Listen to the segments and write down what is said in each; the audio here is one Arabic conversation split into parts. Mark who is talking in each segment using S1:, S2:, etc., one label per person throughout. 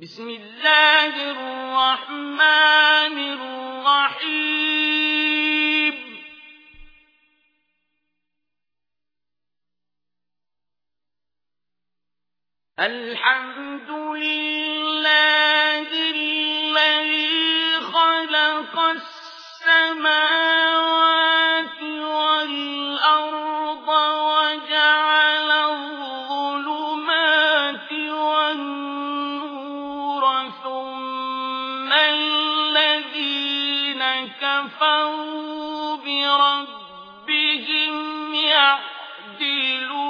S1: بسم الله الرحمن الرحيم. الحمد لله الذي خلق السماوات الذين كفروا بربهم يعدلون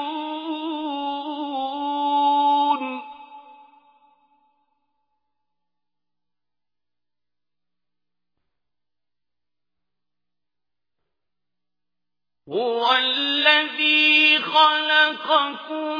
S1: هو الذي خلقكم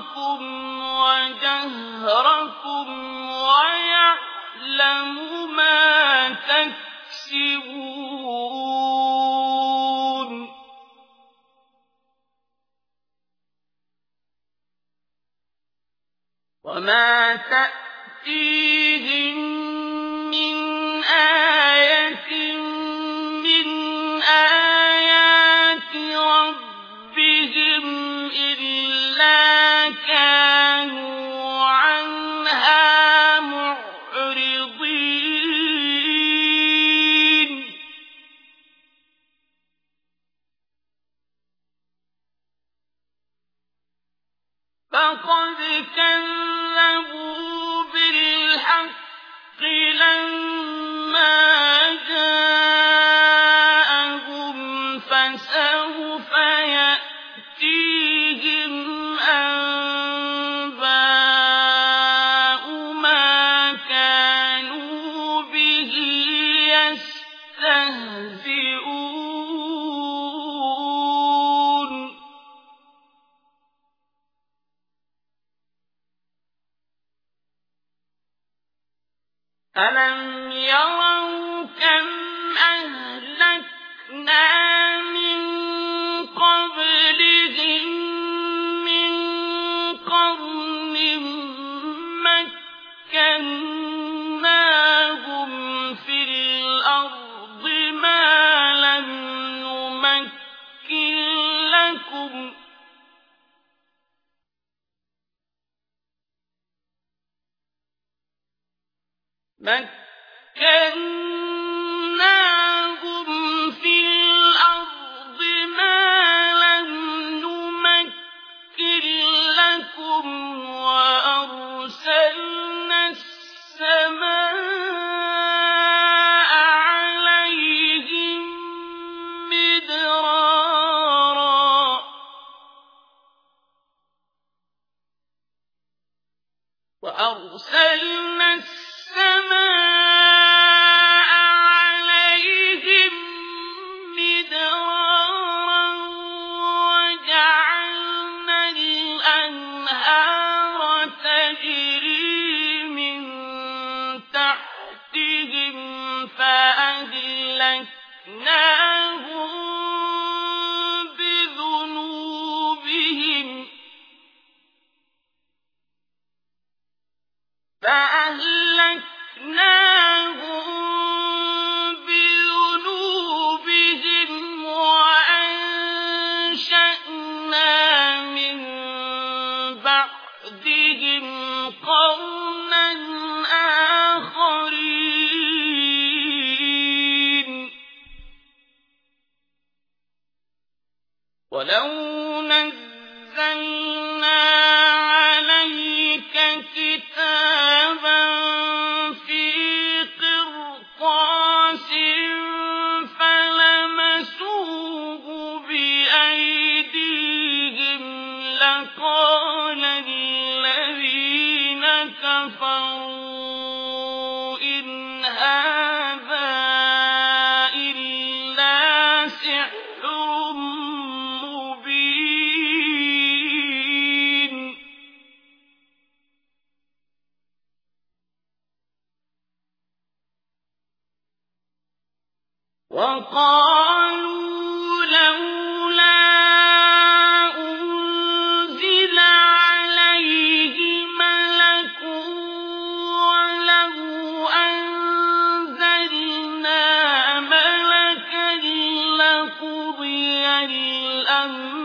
S1: سركم وجهركم ويعلم ما تكسبون وما تأتيهم من آية ألم يروا كم أهلكنا من قبلهم مكناهم في الأرض ما لم نمكن لكم وأرسلنا السماء عليهم مدرارا. وأرسلنا السماء السماء إن هذا إلا مبين. وقال الأمر